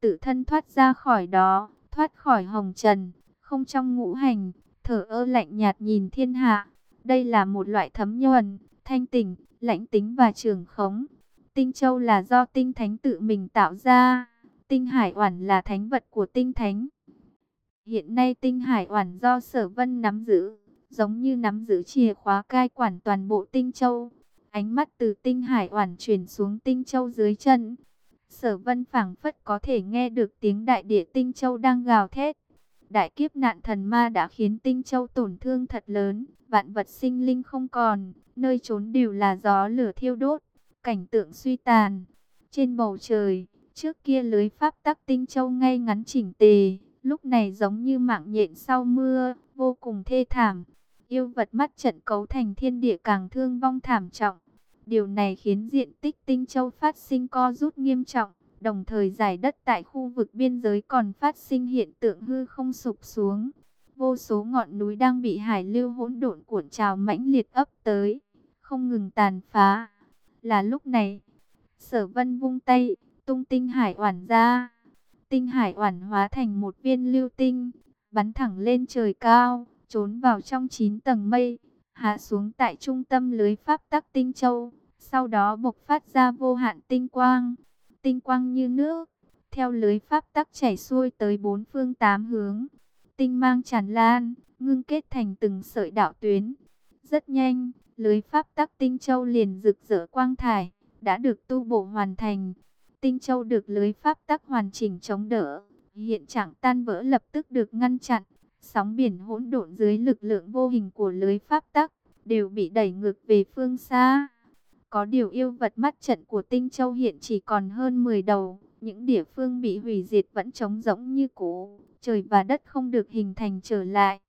Tự thân thoát ra khỏi đó, thoát khỏi hồng trần, không trong ngũ hành, thở ơ lạnh nhạt nhìn thiên hạ. Đây là một loại thấm nhuần, thanh tỉnh, lãnh tính và trường khống. Tinh châu là do tinh thánh tự mình tạo ra, tinh hải oản là thánh vật của tinh thánh. Hiện nay tinh hải oản do sở vân nắm giữ, giống như nắm giữ chìa khóa cai quản toàn bộ tinh châu. Ánh mắt từ tinh hải oản chuyển xuống tinh châu dưới chân. Sở vân phảng phất có thể nghe được tiếng đại địa tinh châu đang gào thét. Đại kiếp nạn thần ma đã khiến tinh châu tổn thương thật lớn, vạn vật sinh linh không còn, nơi trốn đều là gió lửa thiêu đốt, cảnh tượng suy tàn. Trên bầu trời, trước kia lưới pháp tắc tinh châu ngay ngắn chỉnh tề, lúc này giống như mạng nhện sau mưa, vô cùng thê thảm. Yêu vật mắt trận cấu thành thiên địa càng thương vong thảm trọng. Điều này khiến diện tích tinh châu phát sinh co rút nghiêm trọng, đồng thời giải đất tại khu vực biên giới còn phát sinh hiện tượng hư không sụp xuống. Vô số ngọn núi đang bị hải lưu hỗn độn cuộn trào mãnh liệt ấp tới, không ngừng tàn phá. Là lúc này, sở vân vung tay, tung tinh hải oản ra. Tinh hải oản hóa thành một viên lưu tinh, bắn thẳng lên trời cao, trốn vào trong chín tầng mây, hạ xuống tại trung tâm lưới pháp tắc tinh châu. Sau đó bộc phát ra vô hạn tinh quang, tinh quang như nước, theo lưới pháp tắc chảy xuôi tới bốn phương tám hướng. Tinh mang tràn lan, ngưng kết thành từng sợi đạo tuyến. Rất nhanh, lưới pháp tắc tinh châu liền rực rỡ quang thải, đã được tu bổ hoàn thành. Tinh châu được lưới pháp tắc hoàn chỉnh chống đỡ, hiện trạng tan vỡ lập tức được ngăn chặn. Sóng biển hỗn độn dưới lực lượng vô hình của lưới pháp tắc đều bị đẩy ngược về phương xa. Có điều yêu vật mắt trận của Tinh Châu hiện chỉ còn hơn 10 đầu, những địa phương bị hủy diệt vẫn trống rỗng như cũ, trời và đất không được hình thành trở lại.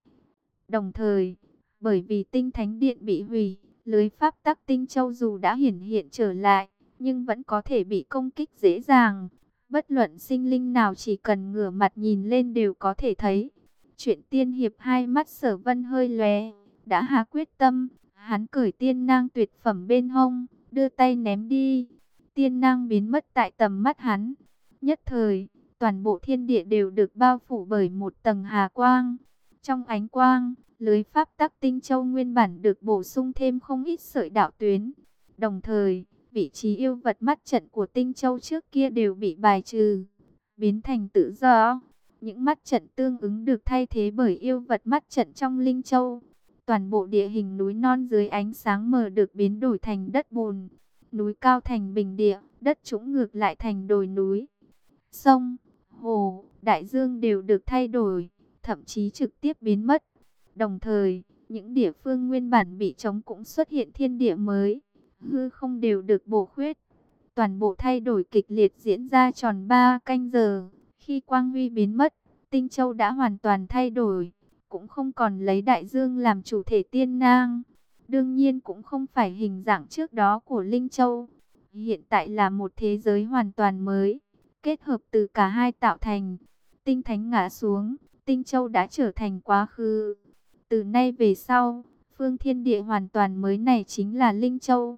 Đồng thời, bởi vì Tinh Thánh Điện bị hủy, lưới pháp tắc Tinh Châu dù đã hiển hiện trở lại, nhưng vẫn có thể bị công kích dễ dàng. Bất luận sinh linh nào chỉ cần ngửa mặt nhìn lên đều có thể thấy. Chuyện tiên hiệp hai mắt sở vân hơi lóe, đã hạ quyết tâm, Hắn cởi tiên nang tuyệt phẩm bên hông, đưa tay ném đi. Tiên nang biến mất tại tầm mắt hắn. Nhất thời, toàn bộ thiên địa đều được bao phủ bởi một tầng hà quang. Trong ánh quang, lưới pháp tắc tinh châu nguyên bản được bổ sung thêm không ít sợi đạo tuyến. Đồng thời, vị trí yêu vật mắt trận của tinh châu trước kia đều bị bài trừ, biến thành tự do. Những mắt trận tương ứng được thay thế bởi yêu vật mắt trận trong linh châu. Toàn bộ địa hình núi non dưới ánh sáng mờ được biến đổi thành đất bùn. Núi cao thành bình địa, đất trũng ngược lại thành đồi núi. Sông, hồ, đại dương đều được thay đổi, thậm chí trực tiếp biến mất. Đồng thời, những địa phương nguyên bản bị trống cũng xuất hiện thiên địa mới. Hư không đều được bổ khuyết. Toàn bộ thay đổi kịch liệt diễn ra tròn 3 canh giờ. Khi quang huy biến mất, Tinh Châu đã hoàn toàn thay đổi cũng không còn lấy đại dương làm chủ thể tiên nang. Đương nhiên cũng không phải hình dạng trước đó của Linh Châu. Hiện tại là một thế giới hoàn toàn mới, kết hợp từ cả hai tạo thành. Tinh Thánh ngã xuống, Tinh Châu đã trở thành quá khứ. Từ nay về sau, phương thiên địa hoàn toàn mới này chính là Linh Châu.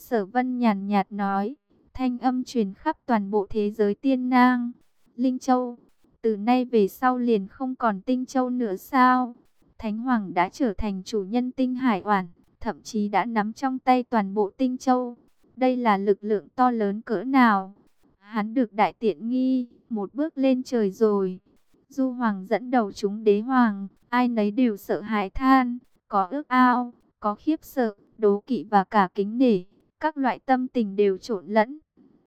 Sở Vân nhàn nhạt nói, thanh âm truyền khắp toàn bộ thế giới tiên nang. Linh Châu, từ nay về sau liền không còn tinh châu nữa sao? Thánh Hoàng đã trở thành chủ nhân tinh hải oản, thậm chí đã nắm trong tay toàn bộ tinh châu. Đây là lực lượng to lớn cỡ nào? Hắn được đại tiện nghi, một bước lên trời rồi. Du Hoàng dẫn đầu chúng đế hoàng, ai nấy đều sợ hãi than, có ước ao, có khiếp sợ, đố kỵ và cả kính nể. Các loại tâm tình đều trộn lẫn.